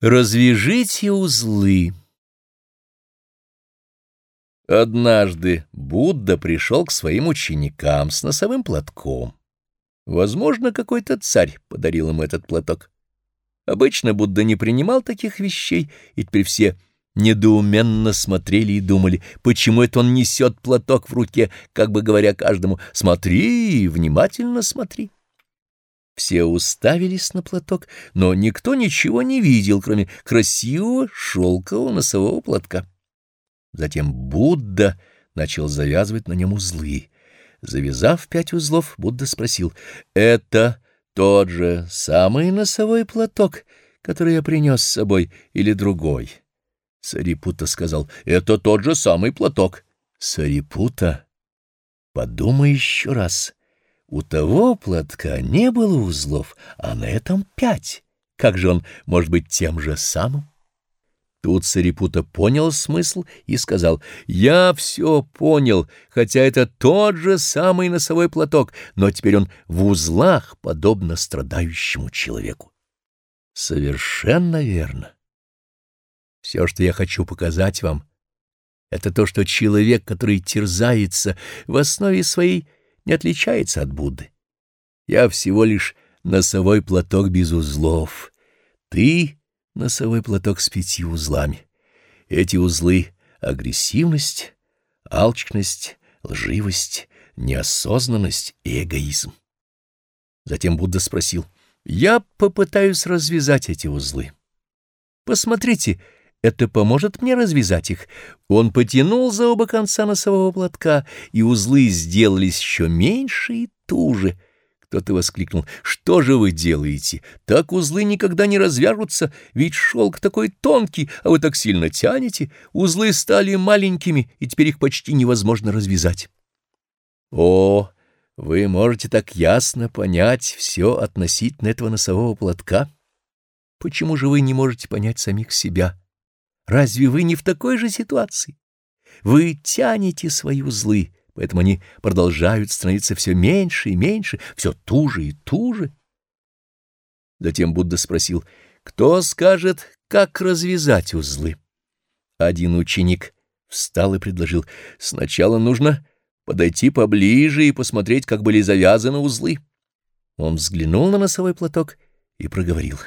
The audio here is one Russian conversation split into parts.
Развяжите узлы. Однажды Будда пришел к своим ученикам с носовым платком. Возможно, какой-то царь подарил им этот платок. Обычно Будда не принимал таких вещей, и теперь все недоуменно смотрели и думали, почему это он несет платок в руке, как бы говоря каждому «смотри, внимательно смотри». Все уставились на платок, но никто ничего не видел, кроме красивого шелкового носового платка. Затем Будда начал завязывать на нем узлы. Завязав пять узлов, Будда спросил, «Это тот же самый носовой платок, который я принес с собой, или другой?» Сарипута сказал, «Это тот же самый платок». «Сарипута, подумай еще раз». У того платка не было узлов, а на этом пять. Как же он может быть тем же самым? Тут Сарипута понял смысл и сказал, «Я все понял, хотя это тот же самый носовой платок, но теперь он в узлах, подобно страдающему человеку». Совершенно верно. Все, что я хочу показать вам, это то, что человек, который терзается в основе своей, не отличается от Будды. Я всего лишь носовой платок без узлов. Ты — носовой платок с пятью узлами. Эти узлы — агрессивность, алчность, лживость, неосознанность и эгоизм. Затем Будда спросил, «Я попытаюсь развязать эти узлы. Посмотрите, — это поможет мне развязать их. Он потянул за оба конца носового платка, и узлы сделались еще меньше и туже. Кто-то воскликнул, «Что же вы делаете? Так узлы никогда не развяжутся, ведь шелк такой тонкий, а вы так сильно тянете. Узлы стали маленькими, и теперь их почти невозможно развязать». О, вы можете так ясно понять все относительно этого носового платка? Почему же вы не можете понять самих себя? Разве вы не в такой же ситуации? Вы тянете свои узлы, поэтому они продолжают становиться все меньше и меньше, все туже и туже. Затем Будда спросил, кто скажет, как развязать узлы? Один ученик встал и предложил, сначала нужно подойти поближе и посмотреть, как были завязаны узлы. Он взглянул на носовой платок и проговорил.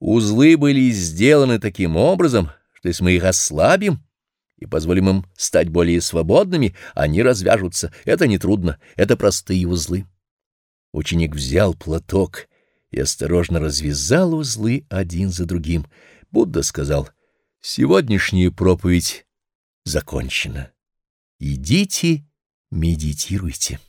Узлы были сделаны таким образом, что если мы их ослабим и позволим им стать более свободными, они развяжутся. Это нетрудно, это простые узлы. Ученик взял платок и осторожно развязал узлы один за другим. Будда сказал, «Сегодняшняя проповедь закончена. Идите, медитируйте».